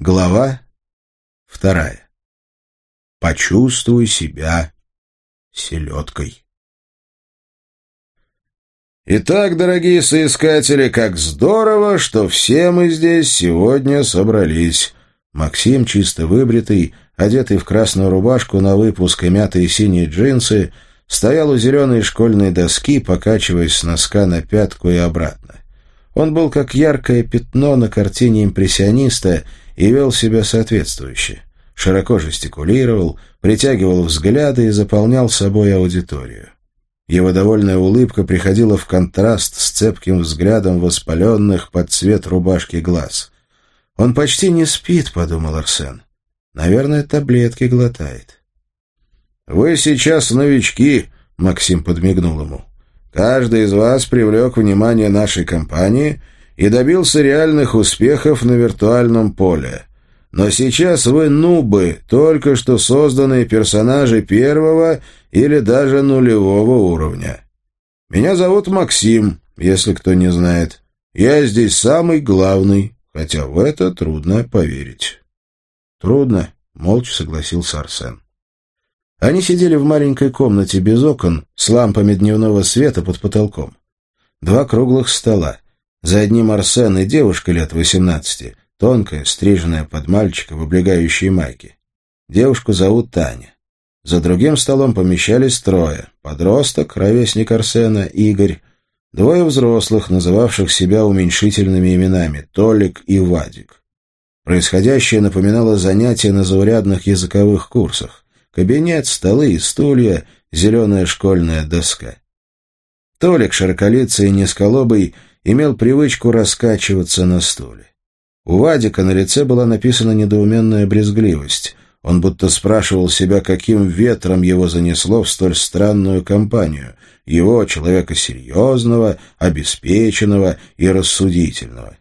Глава вторая. Почувствуй себя селедкой. Итак, дорогие соискатели, как здорово, что все мы здесь сегодня собрались. Максим, чисто выбритый, одетый в красную рубашку на выпуск и мятые синие джинсы, стоял у зеленой школьной доски, покачиваясь с носка на пятку и обратно. Он был как яркое пятно на картине импрессиониста и вел себя соответствующе. Широко жестикулировал, притягивал взгляды и заполнял собой аудиторию. Его довольная улыбка приходила в контраст с цепким взглядом воспаленных под цвет рубашки глаз. «Он почти не спит», — подумал Арсен. «Наверное, таблетки глотает». «Вы сейчас новички», — Максим подмигнул ему. «Каждый из вас привлек внимание нашей компании — и добился реальных успехов на виртуальном поле. Но сейчас вы нубы, только что созданные персонажи первого или даже нулевого уровня. Меня зовут Максим, если кто не знает. Я здесь самый главный, хотя в это трудно поверить. Трудно, молча согласился Арсен. Они сидели в маленькой комнате без окон с лампами дневного света под потолком. Два круглых стола. За одним Арсен и девушка лет восемнадцати, тонкая, стриженная под мальчика в облегающей майке. Девушку зовут Таня. За другим столом помещались трое. Подросток, ровесник Арсена, Игорь. Двое взрослых, называвших себя уменьшительными именами Толик и Вадик. Происходящее напоминало занятия на заурядных языковых курсах. Кабинет, столы и стулья, зеленая школьная доска. Толик, широколицый и низколобый, имел привычку раскачиваться на стуле. У Вадика на лице была написана недоуменная брезгливость. Он будто спрашивал себя, каким ветром его занесло в столь странную компанию. Его, человека серьезного, обеспеченного и рассудительного.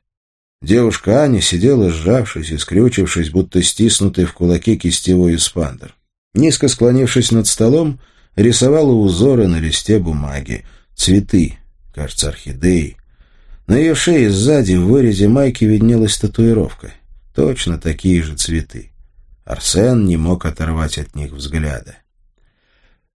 Девушка Аня сидела, сжавшись и скрючившись, будто стиснутый в кулаке кистевой испандер. Низко склонившись над столом, рисовала узоры на листе бумаги. Цветы, кажется, орхидеи. На ее шее сзади в вырезе майки виднелась татуировка. Точно такие же цветы. Арсен не мог оторвать от них взгляда.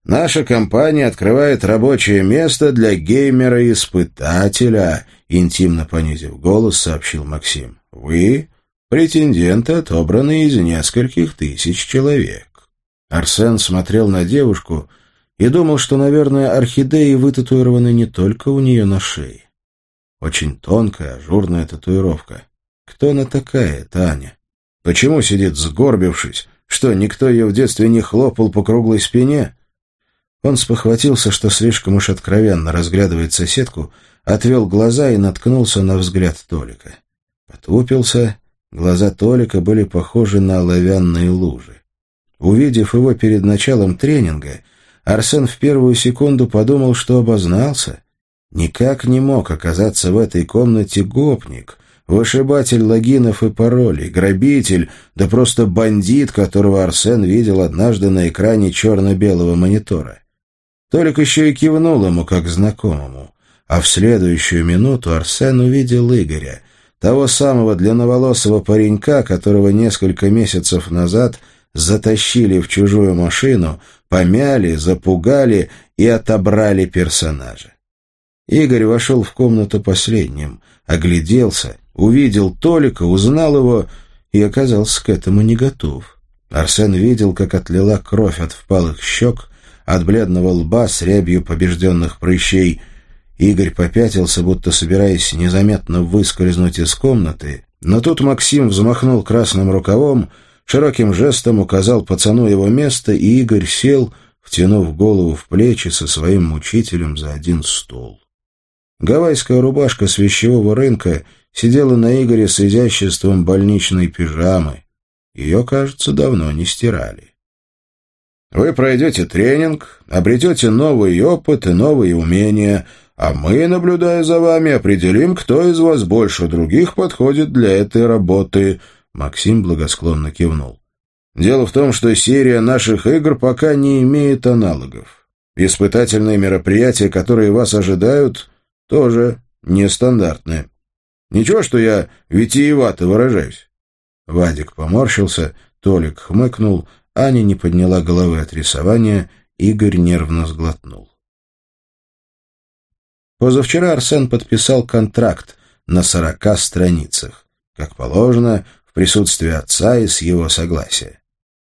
«Наша компания открывает рабочее место для геймера-испытателя», интимно понизив голос, сообщил Максим. «Вы — претенденты, отобранные из нескольких тысяч человек». Арсен смотрел на девушку и думал, что, наверное, орхидеи вытатуированы не только у нее на шее. Очень тонкая, ажурная татуировка. Кто она такая, Таня? Почему сидит сгорбившись? Что, никто ее в детстве не хлопал по круглой спине? Он спохватился, что слишком уж откровенно разглядывает соседку, отвел глаза и наткнулся на взгляд Толика. Потупился, глаза Толика были похожи на оловянные лужи. Увидев его перед началом тренинга, Арсен в первую секунду подумал, что обознался — Никак не мог оказаться в этой комнате гопник, вышибатель логинов и паролей, грабитель, да просто бандит, которого Арсен видел однажды на экране черно-белого монитора. Толик еще и кивнул ему как знакомому, а в следующую минуту Арсен увидел Игоря, того самого длинноволосого паренька, которого несколько месяцев назад затащили в чужую машину, помяли, запугали и отобрали персонажа. Игорь вошел в комнату последним, огляделся, увидел Толика, узнал его и оказался к этому не готов. Арсен видел, как отлила кровь от впалых щек, от бледного лба с рябью побежденных прыщей. Игорь попятился, будто собираясь незаметно выскользнуть из комнаты, но тут Максим взмахнул красным рукавом, широким жестом указал пацану его место, и Игорь сел, втянув голову в плечи со своим мучителем за один стол. Гавайская рубашка с вещевого рынка сидела на Игоре с изяществом больничной пижамы. Ее, кажется, давно не стирали. Вы пройдете тренинг, обретете новый опыт и новые умения, а мы, наблюдая за вами, определим, кто из вас больше других подходит для этой работы. Максим благосклонно кивнул. Дело в том, что серия наших игр пока не имеет аналогов. Испытательные мероприятия, которые вас ожидают, тоже нестандартное. Ничего, что я витиевато выражаюсь. Вадик поморщился, Толик хмыкнул, Аня не подняла головы от рисования, Игорь нервно сглотнул. Позавчера Арсен подписал контракт на сорока страницах, как положено, в присутствии отца и с его согласия.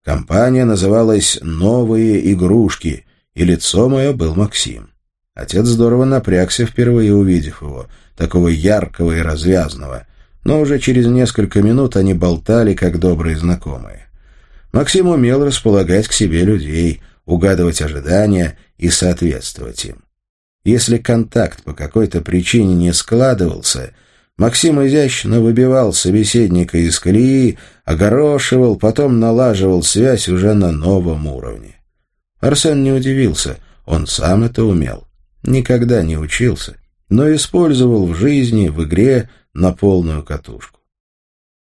Компания называлась «Новые игрушки», и лицом ее был Максим. Отец здорово напрягся, впервые увидев его, такого яркого и развязного, но уже через несколько минут они болтали, как добрые знакомые. Максим умел располагать к себе людей, угадывать ожидания и соответствовать им. Если контакт по какой-то причине не складывался, Максим изящно выбивал собеседника из колеи, огорошивал, потом налаживал связь уже на новом уровне. Арсен не удивился, он сам это умел. Никогда не учился, но использовал в жизни, в игре на полную катушку.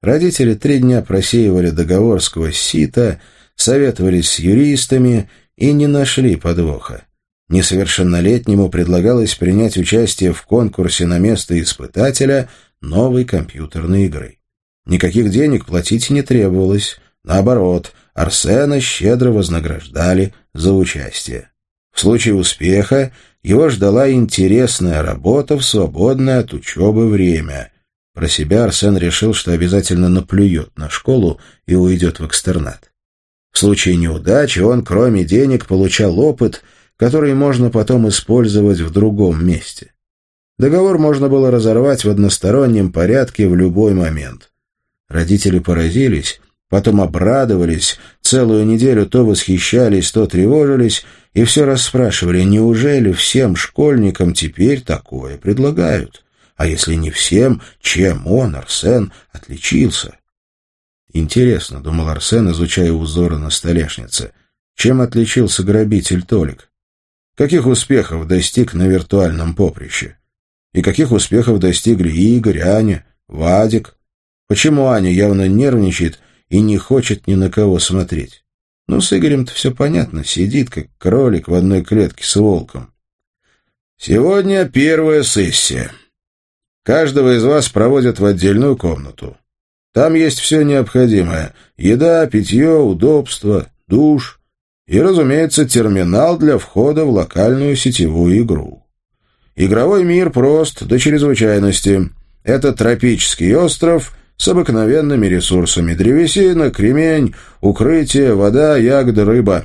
Родители три дня просеивали договор сквозь сито, советовались с юристами и не нашли подвоха. Несовершеннолетнему предлагалось принять участие в конкурсе на место испытателя новой компьютерной игры. Никаких денег платить не требовалось. Наоборот, Арсена щедро вознаграждали за участие. В случае успеха его ждала интересная работа в свободное от учебы время. Про себя Арсен решил, что обязательно наплюет на школу и уйдет в экстернат. В случае неудачи он, кроме денег, получал опыт — который можно потом использовать в другом месте. Договор можно было разорвать в одностороннем порядке в любой момент. Родители поразились, потом обрадовались, целую неделю то восхищались, то тревожились, и все расспрашивали, неужели всем школьникам теперь такое предлагают? А если не всем, чем он, Арсен, отличился? Интересно, — думал Арсен, изучая узоры на столешнице, — чем отличился грабитель Толик? Каких успехов достиг на виртуальном поприще? И каких успехов достигли Игорь, Аня, Вадик? Почему Аня явно нервничает и не хочет ни на кого смотреть? Ну, с Игорем-то все понятно, сидит, как кролик в одной клетке с волком. Сегодня первая сессия. Каждого из вас проводят в отдельную комнату. Там есть все необходимое — еда, питье, удобство, душ — и, разумеется, терминал для входа в локальную сетевую игру. Игровой мир прост до чрезвычайности. Это тропический остров с обыкновенными ресурсами. Древесина, кремень, укрытие, вода, ягоды, рыба.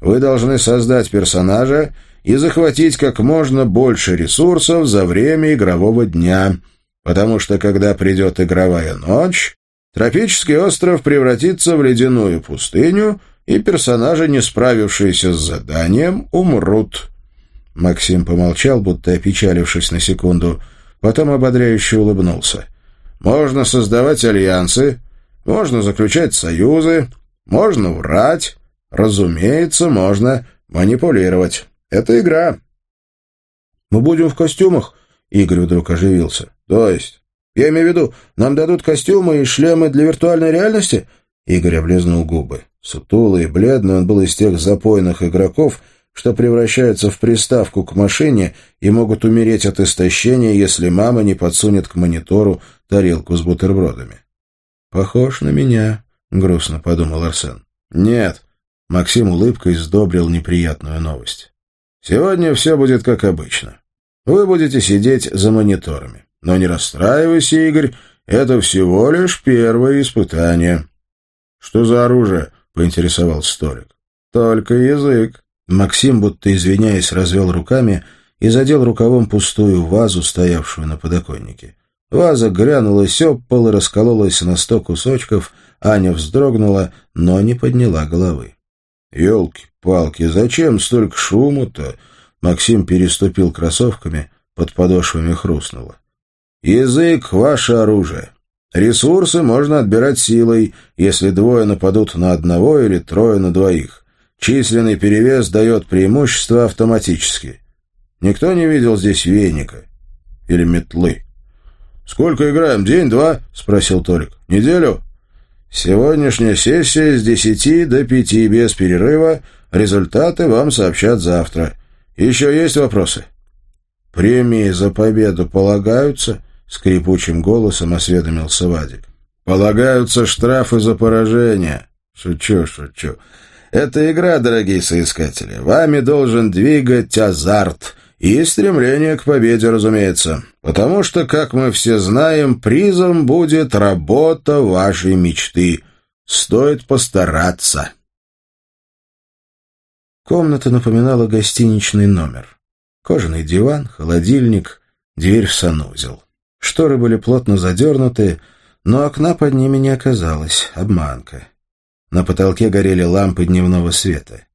Вы должны создать персонажа и захватить как можно больше ресурсов за время игрового дня, потому что когда придет игровая ночь, тропический остров превратится в ледяную пустыню — и персонажи, не справившиеся с заданием, умрут». Максим помолчал, будто опечалившись на секунду, потом ободряюще улыбнулся. «Можно создавать альянсы, можно заключать союзы, можно врать, разумеется, можно манипулировать. Это игра». «Мы будем в костюмах?» — Игорь вдруг оживился. «То есть? Я имею в виду, нам дадут костюмы и шлемы для виртуальной реальности?» Игорь облизнул губы. Сутулый и бледный он был из тех запойных игроков, что превращаются в приставку к машине и могут умереть от истощения, если мама не подсунет к монитору тарелку с бутербродами. «Похож на меня», — грустно подумал Арсен. «Нет», — Максим улыбкой сдобрил неприятную новость. «Сегодня все будет как обычно. Вы будете сидеть за мониторами. Но не расстраивайся, Игорь, это всего лишь первое испытание». «Что за оружие?» поинтересовался Столик. «Только язык». Максим, будто извиняясь, развел руками и задел рукавом пустую вазу, стоявшую на подоконнике. Ваза грянулась об пол и раскололась на сто кусочков. Аня вздрогнула, но не подняла головы. «Елки-палки, зачем столько шуму-то?» Максим переступил кроссовками, под подошвами хрустнуло. «Язык — ваше оружие. Ресурсы можно отбирать силой, если двое нападут на одного или трое на двоих. Численный перевес дает преимущество автоматически. Никто не видел здесь веника или метлы. «Сколько играем? День-два?» — спросил Толик. «Неделю?» «Сегодняшняя сессия с десяти до пяти без перерыва. Результаты вам сообщат завтра. Еще есть вопросы?» «Премии за победу полагаются?» — скрипучим голосом осведомился Вадик. Полагаются штрафы за поражение. Шучу, шучу. Это игра, дорогие соискатели. Вами должен двигать азарт и стремление к победе, разумеется. Потому что, как мы все знаем, призом будет работа вашей мечты. Стоит постараться. Комната напоминала гостиничный номер. Кожаный диван, холодильник, дверь в санузел. Шторы были плотно задернуты, но окна под ними не оказалось. Обманка. На потолке горели лампы дневного света.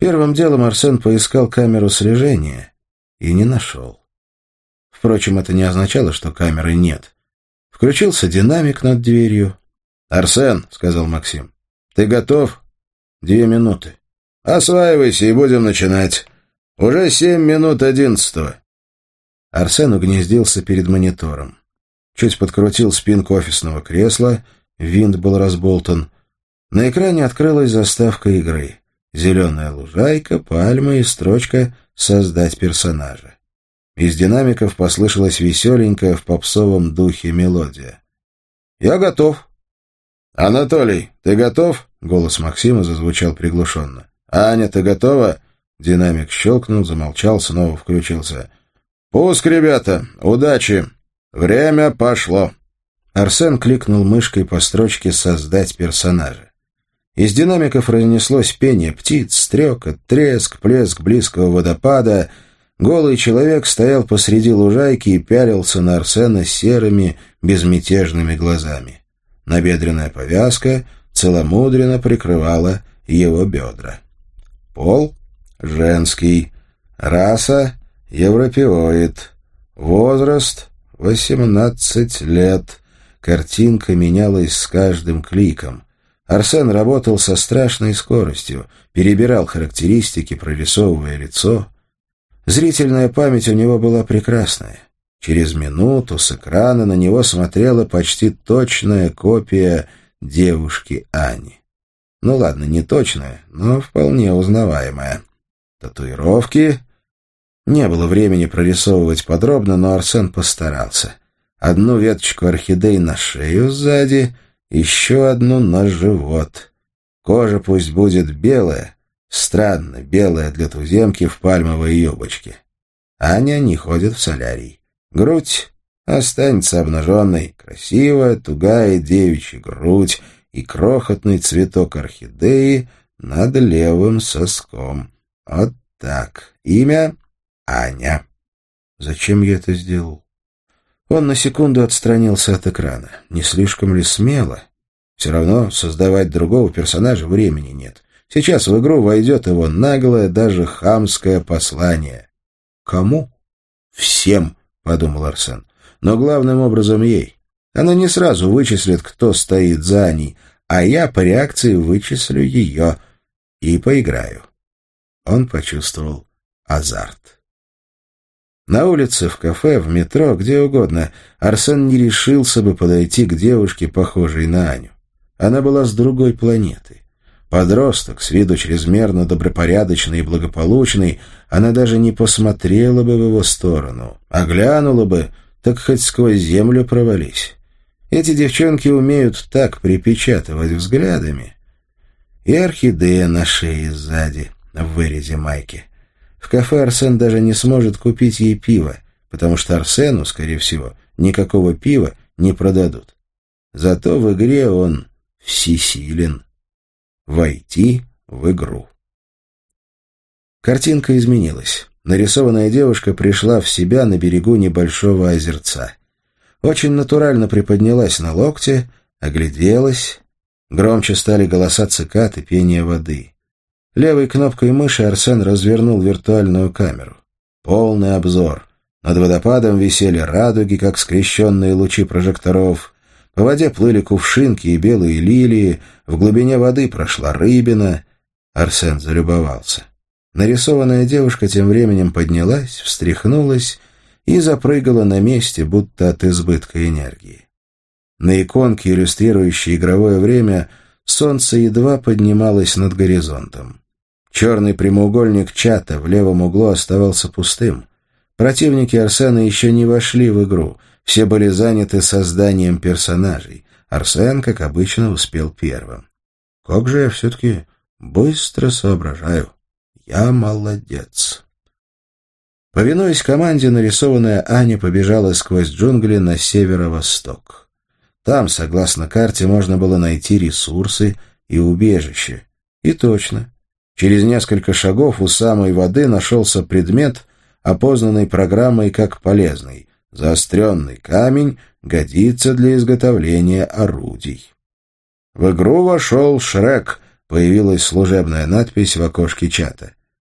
Первым делом Арсен поискал камеру слежения и не нашел. Впрочем, это не означало, что камеры нет. Включился динамик над дверью. «Арсен», — сказал Максим, — «ты готов?» «Две минуты». «Осваивайся и будем начинать. Уже семь минут одиннадцатого». Арсен угнездился перед монитором. Чуть подкрутил спинку офисного кресла, винт был разболтан. На экране открылась заставка игры. Зеленая лужайка, пальма и строчка «Создать персонажа». Из динамиков послышалась веселенькая в попсовом духе мелодия. «Я готов». «Анатолий, ты готов?» — голос Максима зазвучал приглушенно. «Аня, ты готова?» Динамик щелкнул, замолчал, снова включился. «Пуск, ребята! Удачи! Время пошло!» Арсен кликнул мышкой по строчке «Создать персонажа». Из динамиков разнеслось пение птиц, стрекот, треск, плеск близкого водопада. Голый человек стоял посреди лужайки и пялился на Арсена серыми, безмятежными глазами. Набедренная повязка целомудренно прикрывала его бедра. Пол — женский. Раса — европеоид. Возраст — восемнадцать лет. Картинка менялась с каждым кликом. Арсен работал со страшной скоростью, перебирал характеристики, прорисовывая лицо. Зрительная память у него была прекрасная. Через минуту с экрана на него смотрела почти точная копия девушки Ани. Ну ладно, не точная, но вполне узнаваемая. Татуировки... Не было времени прорисовывать подробно, но Арсен постарался. Одну веточку орхидей на шею сзади, еще одну на живот. Кожа пусть будет белая, странно белая для туземки в пальмовой юбочке. Аня не ходит в солярий. Грудь останется обнаженной, красивая, тугая девичья грудь, и крохотный цветок орхидеи над левым соском. Вот так. Имя — Аня. Зачем я это сделал? Он на секунду отстранился от экрана. Не слишком ли смело? Все равно создавать другого персонажа времени нет. Сейчас в игру войдет его наглое, даже хамское послание. Кому? Всем, — подумал Арсен. Но главным образом ей. Она не сразу вычислит, кто стоит за ней, а я по реакции вычислю ее и поиграю. Он почувствовал азарт. На улице, в кафе, в метро, где угодно, Арсен не решился бы подойти к девушке, похожей на Аню. Она была с другой планеты. Подросток, с виду чрезмерно добропорядочный и благополучный, она даже не посмотрела бы в его сторону, а глянула бы, так хоть сквозь землю провались. Эти девчонки умеют так припечатывать взглядами. И орхидея на шее сзади, в вырезе майки. В кафе Арсен даже не сможет купить ей пиво, потому что Арсену, скорее всего, никакого пива не продадут. Зато в игре он всесилен. Войти в игру. Картинка изменилась. Нарисованная девушка пришла в себя на берегу небольшого озерца очень натурально приподнялась на локте, огляделась. Громче стали голоса цикад и пение воды. Левой кнопкой мыши Арсен развернул виртуальную камеру. Полный обзор. Над водопадом висели радуги, как скрещенные лучи прожекторов. По воде плыли кувшинки и белые лилии, в глубине воды прошла рыбина. Арсен залюбовался. Нарисованная девушка тем временем поднялась, встряхнулась и запрыгала на месте, будто от избытка энергии. На иконке, иллюстрирующей игровое время, солнце едва поднималось над горизонтом. Черный прямоугольник чата в левом углу оставался пустым. Противники Арсена еще не вошли в игру, все были заняты созданием персонажей. Арсен, как обычно, успел первым. Как же я все-таки быстро соображаю. Я молодец. Повинуясь команде, нарисованная Аня побежала сквозь джунгли на северо-восток. Там, согласно карте, можно было найти ресурсы и убежище. И точно. Через несколько шагов у самой воды нашелся предмет, опознанный программой как полезный. Заостренный камень годится для изготовления орудий. В игру вошел Шрек, появилась служебная надпись в окошке чата.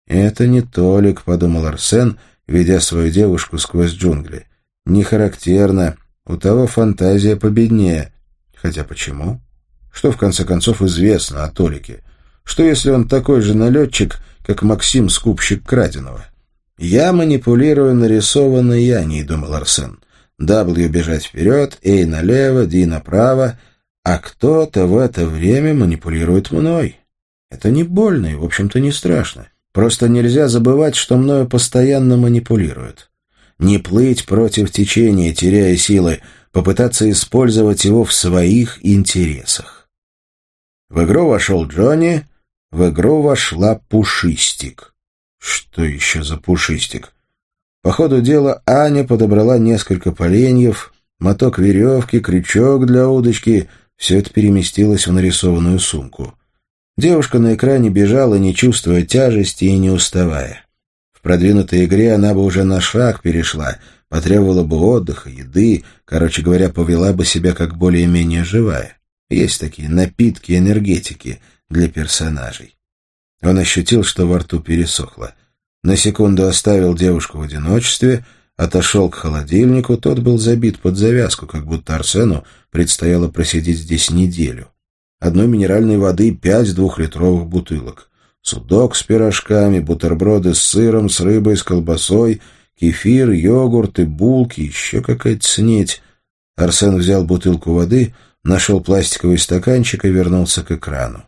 «Это не Толик», — подумал Арсен, ведя свою девушку сквозь джунгли. «Не характерно. У того фантазия победнее. Хотя почему? Что, в конце концов, известно о Толике? Что, если он такой же налетчик, как Максим, скупщик краденого?» «Я манипулирую нарисованной Яней», — думал Арсен. «W бежать вперед, A налево, D направо, а кто-то в это время манипулирует мной. Это не больно и, в общем-то, не страшно. Просто нельзя забывать, что мною постоянно манипулируют. Не плыть против течения, теряя силы, попытаться использовать его в своих интересах. В игру вошел Джонни, в игру вошла Пушистик. Что еще за Пушистик? По ходу дела Аня подобрала несколько поленьев, моток веревки, крючок для удочки. Все это переместилось в нарисованную сумку. Девушка на экране бежала, не чувствуя тяжести и не уставая. В продвинутой игре она бы уже на шаг перешла, потребовала бы отдыха, еды, короче говоря, повела бы себя как более-менее живая. Есть такие напитки энергетики для персонажей. Он ощутил, что во рту пересохло. На секунду оставил девушку в одиночестве, отошел к холодильнику, тот был забит под завязку, как будто Арсену предстояло просидеть здесь неделю одной минеральной воды пять двухлитровых бутылок. Судок с пирожками, бутерброды с сыром, с рыбой, с колбасой, кефир, йогурт и булки, еще какая-то снеть. Арсен взял бутылку воды, нашел пластиковый стаканчик и вернулся к экрану.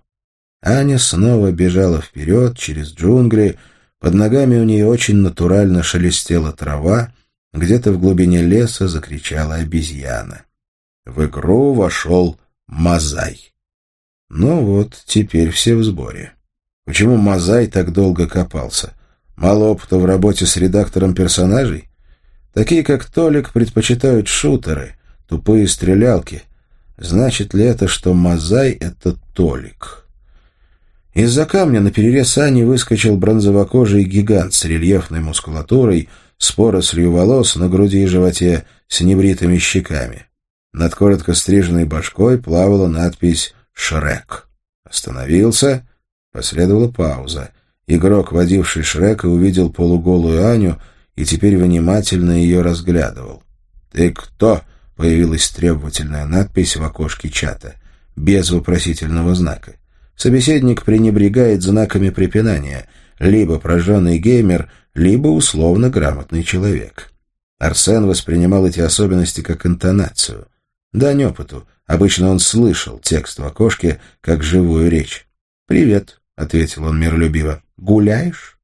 Аня снова бежала вперед, через джунгли. Под ногами у нее очень натурально шелестела трава. Где-то в глубине леса закричала обезьяна. В игру вошел Мазай. Ну вот, теперь все в сборе. Почему Мазай так долго копался? Мало опыта в работе с редактором персонажей? Такие, как Толик, предпочитают шутеры, тупые стрелялки. Значит ли это, что Мазай — это Толик? Из-за камня на перерез Ани выскочил бронзовокожий гигант с рельефной мускулатурой, с порослью волос на груди и животе, с небритыми щеками. Над коротко стриженной башкой плавала надпись Шрек. Остановился. Последовала пауза. Игрок, водивший Шрека, увидел полуголую Аню и теперь внимательно ее разглядывал. «Ты кто?» — появилась требовательная надпись в окошке чата, без вопросительного знака. Собеседник пренебрегает знаками препинания, либо прожженный геймер, либо условно грамотный человек. Арсен воспринимал эти особенности как интонацию. Дань опыту, Обычно он слышал текст в окошке, как живую речь. «Привет», — ответил он миролюбиво. «Гуляешь?»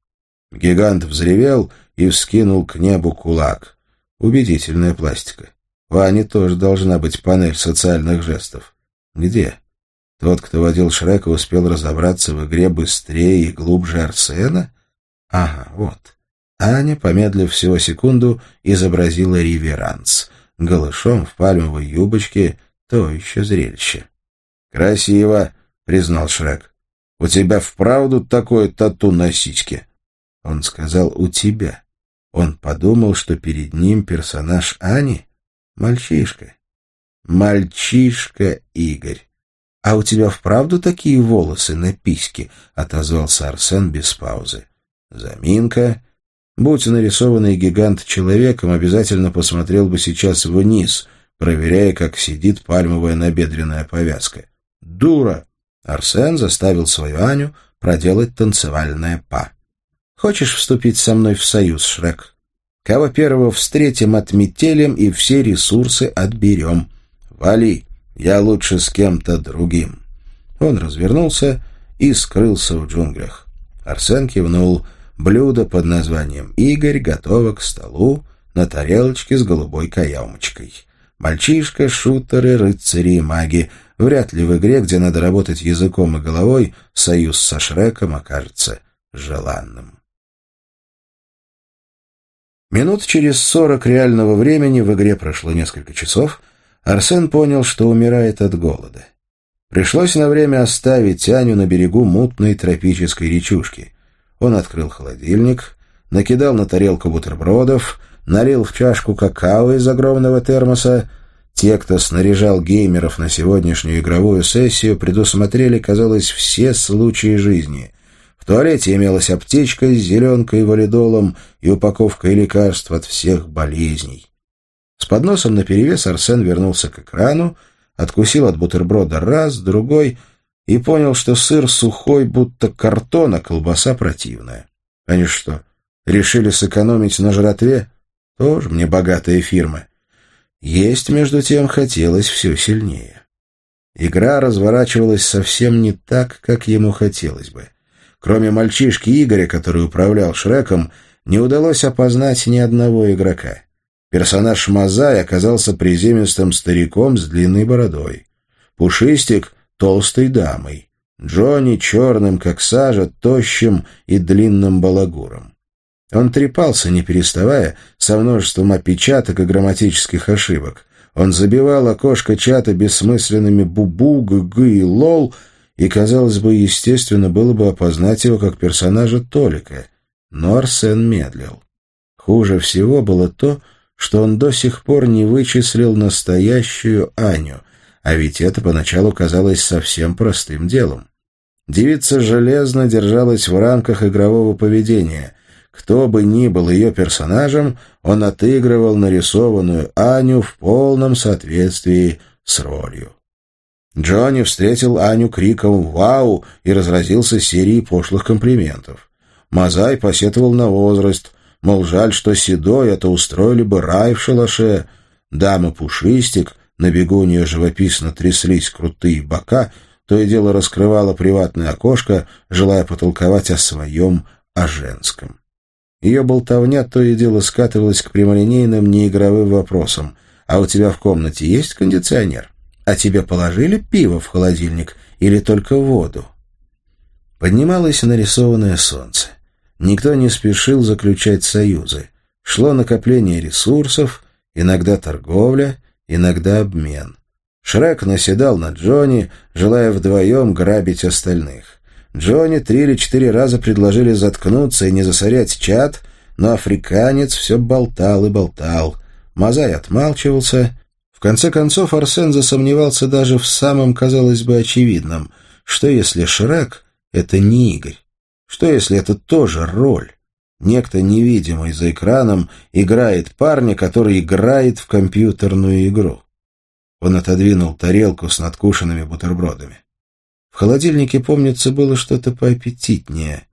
Гигант взревел и вскинул к небу кулак. Убедительная пластика. У Ани тоже должна быть панель социальных жестов. Где? Тот, кто водил Шрека, успел разобраться в игре быстрее и глубже Арсена? Ага, вот. Аня, помедлив всего секунду, изобразила реверанс. Голышом в пальмовой юбочке то еще зрелище. «Красиво», — признал Шрек. «У тебя вправду такое тату на сиське?» Он сказал «у тебя». Он подумал, что перед ним персонаж Ани — мальчишка. «Мальчишка Игорь». «А у тебя вправду такие волосы на письке?» — отозвался Арсен без паузы. Заминка. Будь нарисованный гигант человеком, обязательно посмотрел бы сейчас вниз — проверяя, как сидит пальмовая набедренная повязка. «Дура!» Арсен заставил свою Аню проделать танцевальное па. «Хочешь вступить со мной в союз, Шрек? Кого первого встретим, отметелим и все ресурсы отберем. Вали, я лучше с кем-то другим». Он развернулся и скрылся в джунглях. Арсен кивнул. Блюдо под названием «Игорь» готово к столу на тарелочке с голубой каемочкой. Мальчишка, шутеры, рыцари и маги. Вряд ли в игре, где надо работать языком и головой, союз со Шреком окажется желанным. Минут через сорок реального времени в игре прошло несколько часов, Арсен понял, что умирает от голода. Пришлось на время оставить Аню на берегу мутной тропической речушки. Он открыл холодильник, накидал на тарелку бутербродов, налил в чашку какао из огромного термоса. Те, кто снаряжал геймеров на сегодняшнюю игровую сессию, предусмотрели, казалось, все случаи жизни. В туалете имелась аптечка с зеленкой, валидолом и упаковкой лекарств от всех болезней. Подносом наперевес Арсен вернулся к экрану, откусил от бутерброда раз, другой и понял, что сыр сухой, будто картон, а колбаса противная. Они что, решили сэкономить на жратве? Тоже мне богатая фирма. Есть, между тем, хотелось все сильнее. Игра разворачивалась совсем не так, как ему хотелось бы. Кроме мальчишки Игоря, который управлял Шреком, не удалось опознать ни одного игрока. Персонаж Мазай оказался приземистым стариком с длинной бородой. Пушистик — толстой дамой. Джонни — черным, как сажа, тощим и длинным балагуром. Он трепался, не переставая, со множеством опечаток и грамматических ошибок. Он забивал окошко чата бессмысленными «бубу», «гг» и «лол», и, казалось бы, естественно было бы опознать его как персонажа Толика. Но Арсен медлил. Хуже всего было то, что он до сих пор не вычислил настоящую Аню, а ведь это поначалу казалось совсем простым делом. Девица железно держалась в рамках игрового поведения. Кто бы ни был ее персонажем, он отыгрывал нарисованную Аню в полном соответствии с ролью. Джонни встретил Аню криком «Вау!» и разразился серией пошлых комплиментов. Мазай посетовал на возраст, Мол, жаль, что седой, это устроили бы рай в шалаше. Дама Пушистик, на бегу у нее живописно тряслись крутые бока, то и дело раскрывала приватное окошко, желая потолковать о своем, о женском. Ее болтовня то и дело скатывалась к прямолинейным неигровым вопросам. «А у тебя в комнате есть кондиционер? А тебе положили пиво в холодильник или только воду?» Поднималось нарисованное солнце. Никто не спешил заключать союзы. Шло накопление ресурсов, иногда торговля, иногда обмен. Шрек наседал на Джонни, желая вдвоем грабить остальных. Джонни три или четыре раза предложили заткнуться и не засорять чат, но африканец все болтал и болтал. Мазай отмалчивался. В конце концов Арсен засомневался даже в самом, казалось бы, очевидном, что если Шрек — это не Игорь. Что, если это тоже роль? Некто невидимый за экраном играет парня, который играет в компьютерную игру. Он отодвинул тарелку с надкушенными бутербродами. В холодильнике, помнится, было что-то поаппетитнее.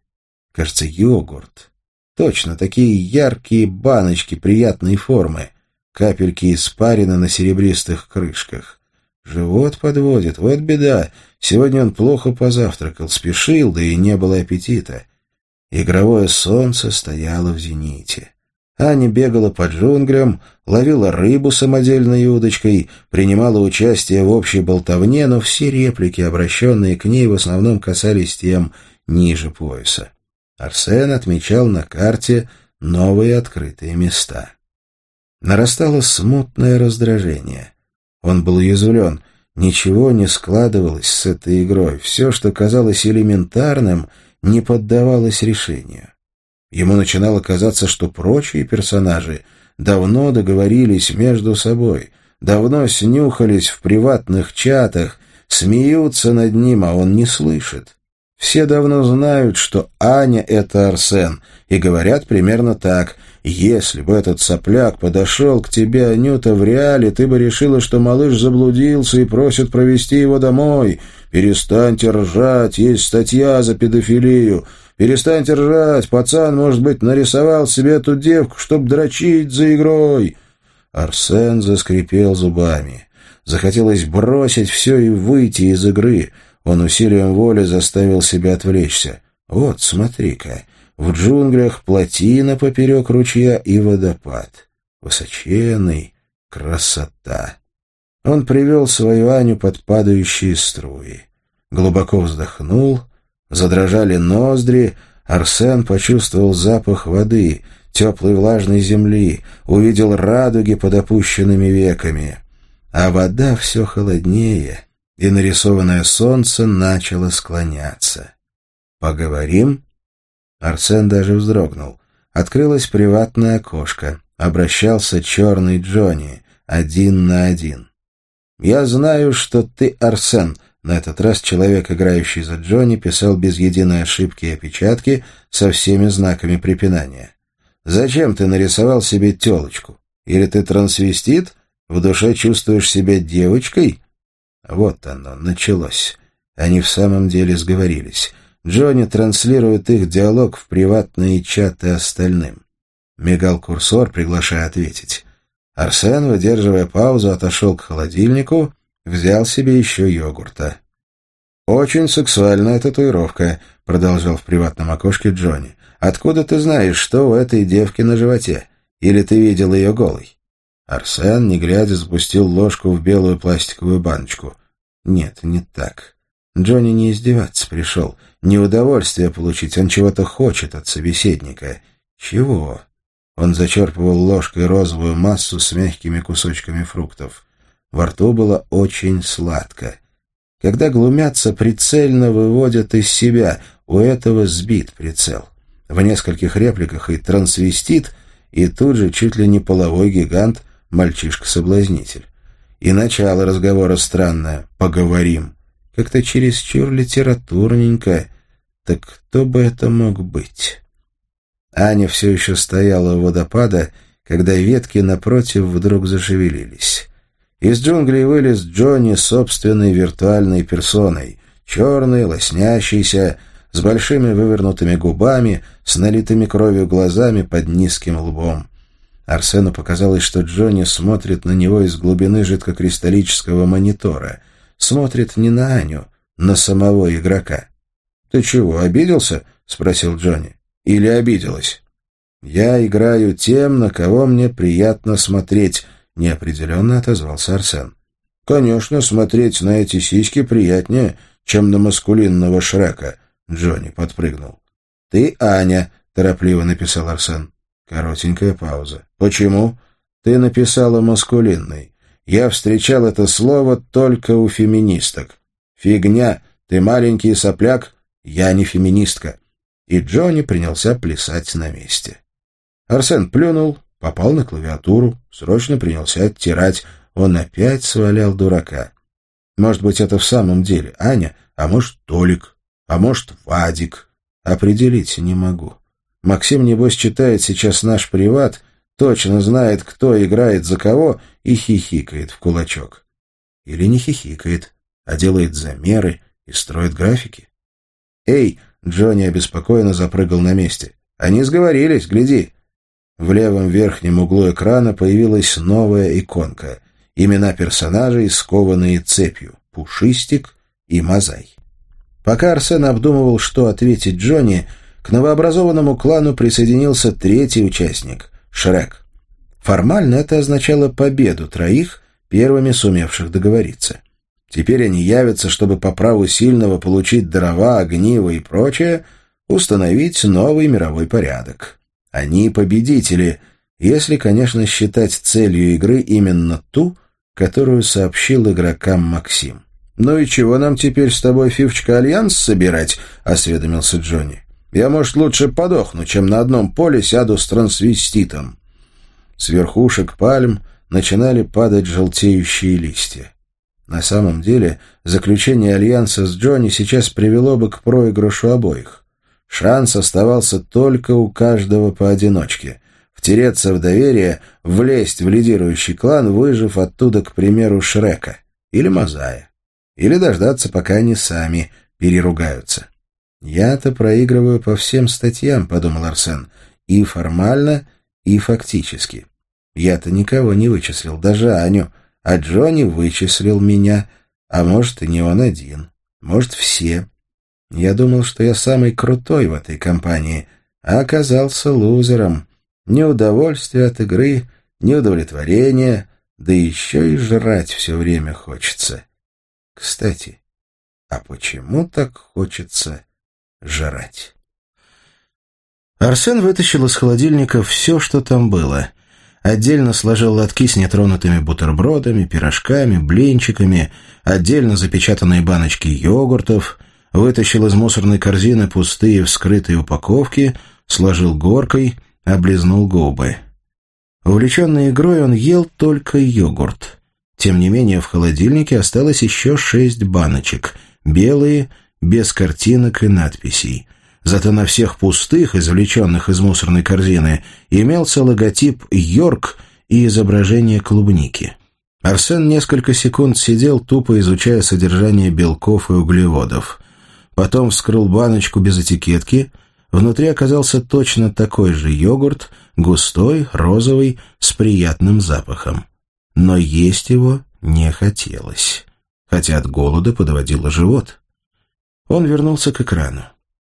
Кажется, йогурт. Точно, такие яркие баночки приятной формы. Капельки испарины на серебристых крышках. Живот подводит, вот беда. Сегодня он плохо позавтракал, спешил, да и не было аппетита. Игровое солнце стояло в зените. Аня бегала по джунглям, ловила рыбу самодельной удочкой, принимала участие в общей болтовне, но все реплики, обращенные к ней, в основном касались тем ниже пояса. Арсен отмечал на карте новые открытые места. Нарастало смутное раздражение. Он был уязвлен. Ничего не складывалось с этой игрой. Все, что казалось элементарным, не поддавалось решению. Ему начинало казаться, что прочие персонажи давно договорились между собой, давно снюхались в приватных чатах, смеются над ним, а он не слышит. Все давно знают, что Аня — это Арсен, и говорят примерно так. «Если бы этот сопляк подошел к тебе, Анюта, в реале, ты бы решила, что малыш заблудился и просит провести его домой. Перестаньте ржать, есть статья за педофилию. Перестаньте ржать, пацан, может быть, нарисовал себе эту девку, чтобы дрочить за игрой». Арсен заскрипел зубами. Захотелось бросить все и выйти из игры — он усилием воли заставил себя отвлечься. «Вот, смотри-ка, в джунглях плотина поперек ручья и водопад. Высоченный, Красота! Он привел свою Аню под падающие струи. Глубоко вздохнул, задрожали ноздри, Арсен почувствовал запах воды, теплой влажной земли, увидел радуги под опущенными веками. А вода все холоднее, и нарисованное солнце начало склоняться. «Поговорим?» Арсен даже вздрогнул. Открылось приватное окошко. Обращался черный Джонни, один на один. «Я знаю, что ты Арсен», на этот раз человек, играющий за Джонни, писал без единой ошибки и опечатки со всеми знаками препинания. «Зачем ты нарисовал себе телочку? Или ты трансвестит? В душе чувствуешь себя девочкой?» Вот оно, началось. Они в самом деле сговорились. Джонни транслирует их диалог в приватные чаты остальным. Мигал курсор, приглашая ответить. Арсен, выдерживая паузу, отошел к холодильнику Взял себе еще йогурта. «Очень сексуальная татуировка», — продолжал в приватном окошке Джонни. «Откуда ты знаешь, что у этой девки на животе? Или ты видел ее голой?» Арсен, не глядя, спустил ложку в белую пластиковую баночку. «Нет, не так. Джонни не издеваться пришел, не удовольствие получить, он чего-то хочет от собеседника. Чего?» Он зачерпывал ложкой розовую массу с мягкими кусочками фруктов. Во рту было очень сладко. Когда глумятся, прицельно выводят из себя. У этого сбит прицел. В нескольких репликах и трансвестит, и тут же чуть ли не половой гигант, мальчишка-соблазнитель. И начало разговора странное. «Поговорим». Как-то чересчур литературненько. Так кто бы это мог быть? Аня все еще стояла у водопада, когда ветки напротив вдруг зашевелились. Из джунглей вылез Джонни собственной виртуальной персоной, черный, лоснящийся, с большими вывернутыми губами, с налитыми кровью глазами под низким лбом. Арсену показалось, что Джонни смотрит на него из глубины жидкокристаллического монитора. Смотрит не на Аню, на самого игрока. «Ты чего, обиделся?» — спросил Джонни. «Или обиделась?» «Я играю тем, на кого мне приятно смотреть», — неопределенно отозвался Арсен. «Конечно, смотреть на эти сиськи приятнее, чем на маскулинного Шрека», — Джонни подпрыгнул. «Ты Аня», — торопливо написал Арсен. Коротенькая пауза. «Почему?» «Ты написала маскулинный. Я встречал это слово только у феминисток. Фигня, ты маленький сопляк, я не феминистка». И Джонни принялся плясать на месте. Арсен плюнул, Попал на клавиатуру, срочно принялся оттирать. Он опять свалял дурака. Может быть, это в самом деле Аня, а может, Толик, а может, Вадик. Определить не могу. Максим, небось, читает сейчас наш приват, точно знает, кто играет за кого, и хихикает в кулачок. Или не хихикает, а делает замеры и строит графики. «Эй!» — Джонни обеспокоенно запрыгал на месте. «Они сговорились, гляди!» В левом верхнем углу экрана появилась новая иконка. Имена персонажей, скованные цепью. Пушистик и Мазай. Пока Арсен обдумывал, что ответить Джонни, к новообразованному клану присоединился третий участник — Шрек. Формально это означало победу троих, первыми сумевших договориться. Теперь они явятся, чтобы по праву сильного получить дрова, огниво и прочее, установить новый мировой порядок. Они победители, если, конечно, считать целью игры именно ту, которую сообщил игрокам Максим. «Ну и чего нам теперь с тобой, Фивчка, альянс собирать?» — осведомился Джонни. «Я, может, лучше подохну, чем на одном поле сяду с трансвеститом». С верхушек пальм начинали падать желтеющие листья. На самом деле, заключение альянса с Джонни сейчас привело бы к проигрышу обоих. Шанс оставался только у каждого поодиночке. Втереться в доверие, влезть в лидирующий клан, выжив оттуда, к примеру, Шрека или Мазая. Или дождаться, пока они сами переругаются. «Я-то проигрываю по всем статьям», — подумал Арсен, — «и формально, и фактически. Я-то никого не вычислил, даже Аню, а Джонни вычислил меня, а может, и не он один, может, все». Я думал, что я самый крутой в этой компании, а оказался лузером. Ни удовольствия от игры, ни удовлетворения, да еще и жрать все время хочется. Кстати, а почему так хочется жрать? Арсен вытащил из холодильника все, что там было. Отдельно сложил лотки с нетронутыми бутербродами, пирожками, блинчиками, отдельно запечатанные баночки йогуртов, вытащил из мусорной корзины пустые вскрытые упаковки, сложил горкой, облизнул губы. Увлеченный игрой он ел только йогурт. Тем не менее в холодильнике осталось еще шесть баночек, белые, без картинок и надписей. Зато на всех пустых, извлеченных из мусорной корзины, имелся логотип «Йорк» и изображение клубники. Арсен несколько секунд сидел, тупо изучая содержание белков и углеводов. Потом вскрыл баночку без этикетки. Внутри оказался точно такой же йогурт, густой, розовый, с приятным запахом. Но есть его не хотелось, хотя от голода подводило живот. Он вернулся к экрану.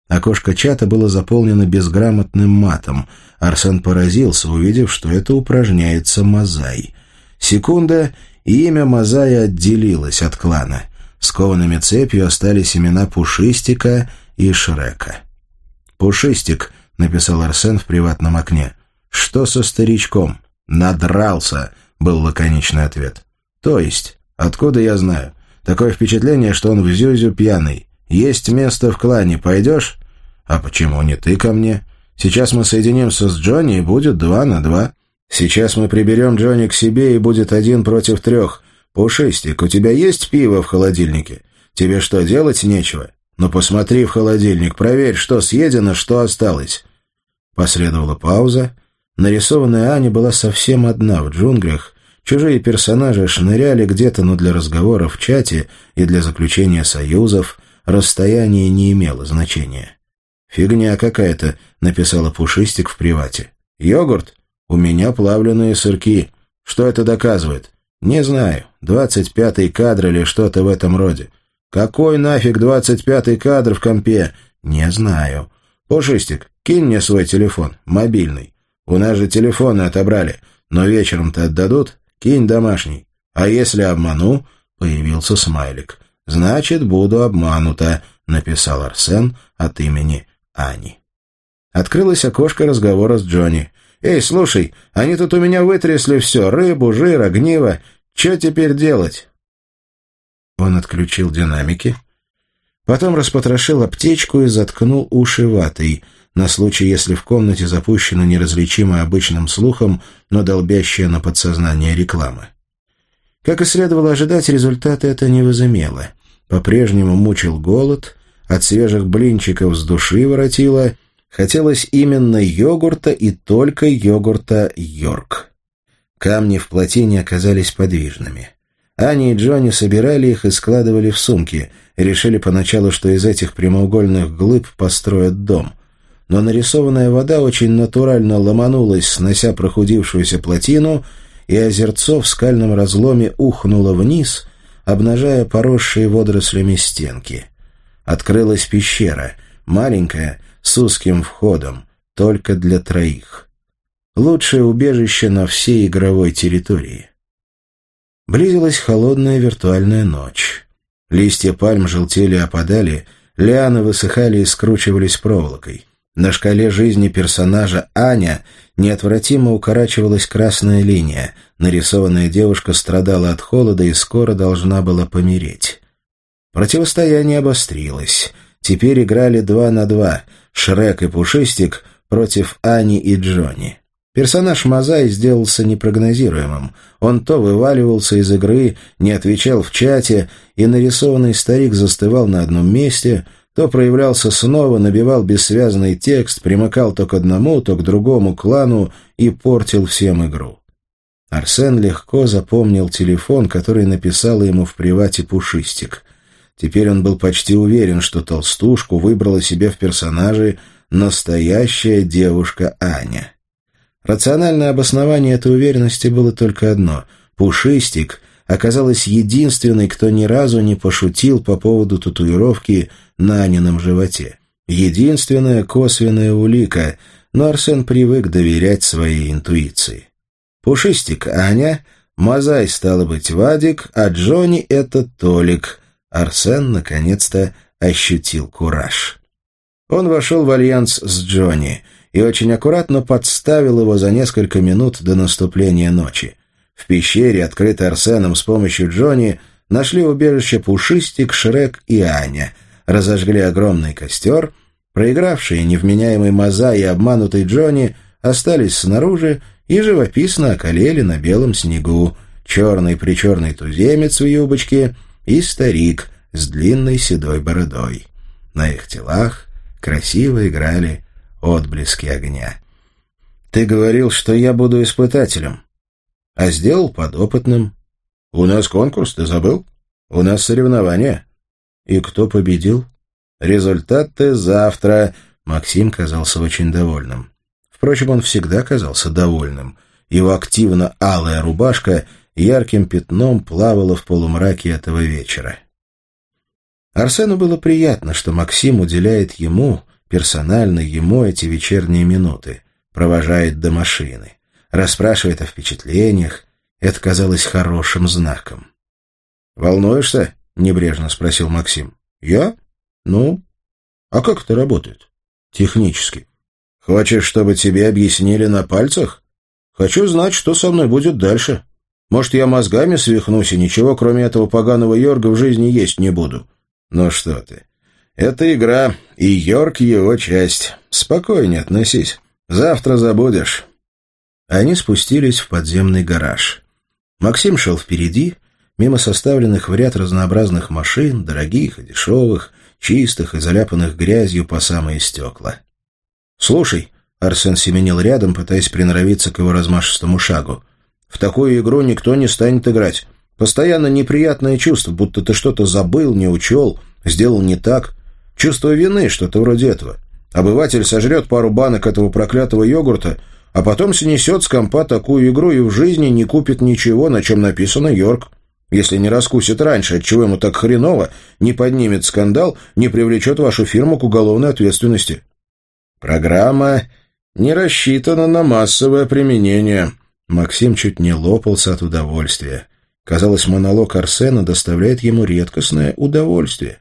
Окошко чата было заполнено безграмотным матом. Арсен поразился, увидев, что это упражняется Мазай. Секунда, и имя Мазая отделилось от клана. Скованными цепью остались имена Пушистика и Шрека. «Пушистик», — написал Арсен в приватном окне. «Что со старичком?» «Надрался», — был лаконичный ответ. «То есть? Откуда я знаю? Такое впечатление, что он в Зюзю пьяный. Есть место в клане, пойдешь? А почему не ты ко мне? Сейчас мы соединимся с Джонни, и будет два на два. Сейчас мы приберем Джонни к себе, и будет один против трех. Пушистик, у тебя есть пиво в холодильнике? Тебе что, делать нечего? Ну, посмотри в холодильник, проверь, что съедено, что осталось». Последовала пауза. Нарисованная Аня была совсем одна в джунглях. Чужие персонажи шныряли где-то, но для разговоров в чате и для заключения союзов расстояние не имело значения. «Фигня какая-то», — написала Пушистик в привате. «Йогурт? У меня плавленые сырки. Что это доказывает?» «Не знаю. Двадцать пятый кадр или что-то в этом роде». «Какой нафиг двадцать пятый кадр в компе?» «Не знаю». «Пушистик, кинь мне свой телефон, мобильный. У нас же телефоны отобрали, но вечером-то отдадут. Кинь домашний. А если обману?» Появился смайлик. «Значит, буду обманута», — написал Арсен от имени Ани. Открылось окошко разговора с Джонни. «Эй, слушай, они тут у меня вытрясли все — рыбу, жир, огниво. Че теперь делать?» Он отключил динамики, потом распотрошил аптечку и заткнул уши ватой, на случай, если в комнате запущена неразличимая обычным слухом, но долбящая на подсознание реклама. Как и следовало ожидать, результаты это не возымело. По-прежнему мучил голод, от свежих блинчиков с души воротило, хотелось именно йогурта и только йогурта Йорк. Камни в плотине оказались подвижными. Ани и Джонни собирали их и складывали в сумки, решили поначалу, что из этих прямоугольных глыб построят дом. Но нарисованная вода очень натурально ломанулась, снося прохудившуюся плотину — и озерцо в скальном разломе ухнуло вниз, обнажая поросшие водорослями стенки. Открылась пещера, маленькая, с узким входом, только для троих. Лучшее убежище на всей игровой территории. Близилась холодная виртуальная ночь. Листья пальм желтели и опадали, лианы высыхали и скручивались проволокой. На шкале жизни персонажа Аня неотвратимо укорачивалась красная линия. Нарисованная девушка страдала от холода и скоро должна была помереть. Противостояние обострилось. Теперь играли два на два — Шрек и Пушистик против Ани и Джонни. Персонаж Мазай сделался непрогнозируемым. Он то вываливался из игры, не отвечал в чате, и нарисованный старик застывал на одном месте, то проявлялся снова, набивал бессвязный текст, примыкал то к одному, то к другому клану и портил всем игру. Арсен легко запомнил телефон, который написал ему в привате Пушистик. Теперь он был почти уверен, что толстушку выбрала себе в персонажи настоящая девушка Аня. Рациональное обоснование этой уверенности было только одно — Пушистик оказалась единственной, кто ни разу не пошутил по поводу татуировки на Анином животе. Единственная косвенная улика, но Арсен привык доверять своей интуиции. Пушистик Аня Мазай стало быть Вадик, а Джонни — это Толик. Арсен наконец-то ощутил кураж. Он вошел в альянс с Джонни и очень аккуратно подставил его за несколько минут до наступления ночи. В пещере, открытой Арсеном с помощью Джонни, нашли убежище Пушистик, Шрек и Аня, разожгли огромный костер, проигравшие невменяемый Маза и обманутый Джонни остались снаружи и живописно околели на белом снегу, черный-причерный туземец в юбочке и старик с длинной седой бородой. На их телах красиво играли отблески огня. «Ты говорил, что я буду испытателем, а сделал подопытным. У нас конкурс, ты забыл? У нас соревнования. И кто победил? Результаты завтра». Максим казался очень довольным. Впрочем, он всегда казался довольным. Его активно алая рубашка ярким пятном плавала в полумраке этого вечера. Арсену было приятно, что Максим уделяет ему, персонально ему, эти вечерние минуты, провожает до машины, расспрашивает о впечатлениях. Это казалось хорошим знаком. «Волнуешься?» — небрежно спросил Максим. «Я? Ну? А как это работает?» «Технически. Хочешь, чтобы тебе объяснили на пальцах? Хочу знать, что со мной будет дальше. Может, я мозгами свихнусь и ничего, кроме этого поганого Йорга, в жизни есть не буду. Ну что ты. Это игра, и Йорк его часть. Спокойнее относись. Завтра забудешь. Они спустились в подземный гараж. Максим шел впереди, мимо составленных в ряд разнообразных машин, дорогих и дешевых, чистых и заляпанных грязью по самые стекла. «Слушай», — Арсен семенил рядом, пытаясь приноровиться к его размашистому шагу, «в такую игру никто не станет играть. Постоянно неприятное чувство, будто ты что-то забыл, не учел, сделал не так. Чувство вины, что-то вроде этого. Обыватель сожрет пару банок этого проклятого йогурта, а потом снесет с компа такую игру и в жизни не купит ничего, на чем написано «Йорк». Если не раскусит раньше, отчего ему так хреново, не поднимет скандал, не привлечет вашу фирму к уголовной ответственности. Программа не рассчитана на массовое применение. Максим чуть не лопался от удовольствия. Казалось, монолог Арсена доставляет ему редкостное удовольствие.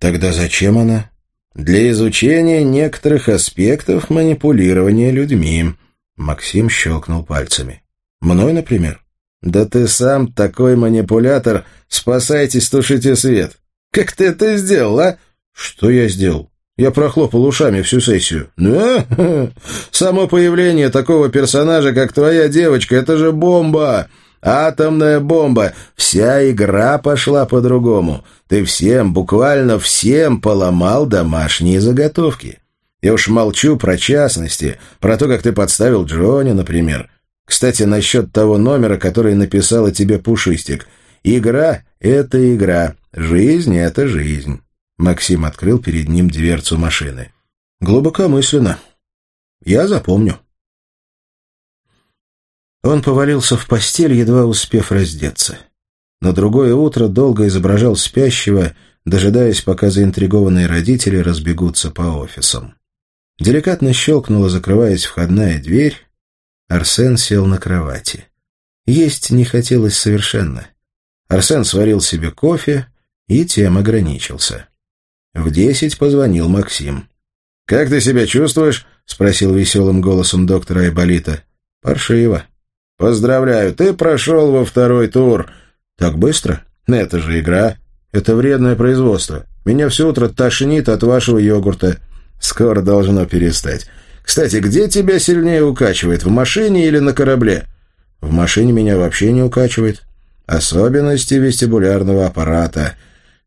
Тогда зачем она? Для изучения некоторых аспектов манипулирования людьми. Максим щелкнул пальцами. Мной, например? Да ты сам такой манипулятор. Спасайтесь, тушите свет. Как ты это сделал, а? Что я сделал? Я прохлопал ушами всю сессию. «Да? Само появление такого персонажа, как твоя девочка, это же бомба! Атомная бомба! Вся игра пошла по-другому. Ты всем, буквально всем поломал домашние заготовки. Я уж молчу про частности, про то, как ты подставил Джонни, например. Кстати, насчет того номера, который написала тебе Пушистик. Игра — это игра, жизнь — это жизнь». Максим открыл перед ним дверцу машины. «Глубокомысленно. Я запомню». Он повалился в постель, едва успев раздеться. На другое утро долго изображал спящего, дожидаясь, пока заинтригованные родители разбегутся по офисам. Деликатно щелкнула, закрываясь входная дверь. Арсен сел на кровати. Есть не хотелось совершенно. Арсен сварил себе кофе и тем ограничился. В десять позвонил Максим. «Как ты себя чувствуешь?» — спросил веселым голосом доктора Айболита. «Паршиво». «Поздравляю, ты прошел во второй тур». «Так быстро? Это же игра. Это вредное производство. Меня все утро тошнит от вашего йогурта. Скоро должно перестать. Кстати, где тебя сильнее укачивает, в машине или на корабле?» «В машине меня вообще не укачивает. Особенности вестибулярного аппарата».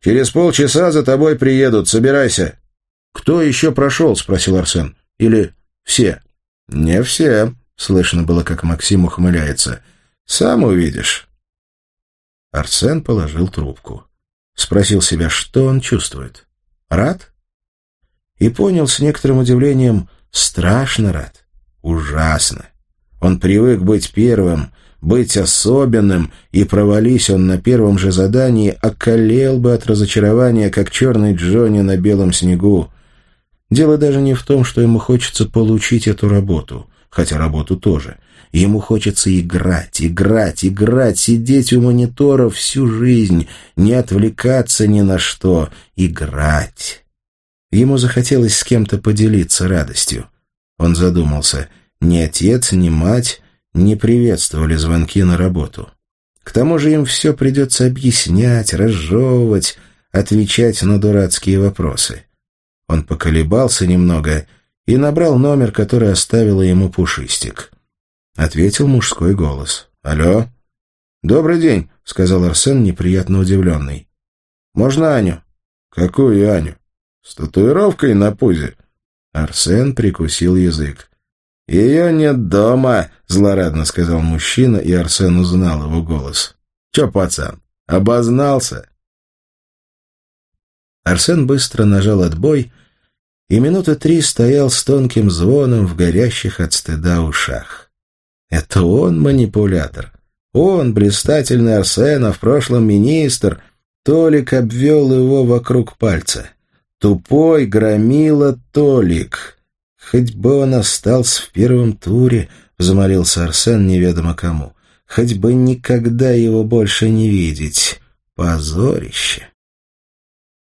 Через полчаса за тобой приедут. Собирайся». «Кто еще прошел?» — спросил Арсен. «Или все?» «Не все», — слышно было, как Максим ухмыляется. «Сам увидишь». Арсен положил трубку. Спросил себя, что он чувствует. Рад? И понял с некоторым удивлением, страшно рад. Ужасно. Он привык быть первым, быть особенным, и провались он на первом же задании, околел бы от разочарования, как черный Джонни на белом снегу. Дело даже не в том, что ему хочется получить эту работу, хотя работу тоже. Ему хочется играть, играть, играть, сидеть у монитора всю жизнь, не отвлекаться ни на что, играть. Ему захотелось с кем-то поделиться радостью. Он задумался. Ни отец, ни мать не приветствовали звонки на работу. К тому же им все придется объяснять, разжевывать, отвечать на дурацкие вопросы. Он поколебался немного и набрал номер, который оставила ему Пушистик. Ответил мужской голос. «Алло?» «Добрый день», — сказал Арсен, неприятно удивленный. «Можно Аню?» «Какую Аню?» «С татуировкой на пузе?» Арсен прикусил язык. «Ее нет дома», — злорадно сказал мужчина, и Арсен узнал его голос. «Че, пацан, обознался?» Арсен быстро нажал отбой и минуты три стоял с тонким звоном в горящих от стыда ушах. Это он манипулятор. Он, блистательный Арсен, а в прошлом министр, Толик обвел его вокруг пальца. Тупой громила Толик. Хоть бы он остался в первом туре, замолился Арсен неведомо кому. Хоть бы никогда его больше не видеть. Позорище.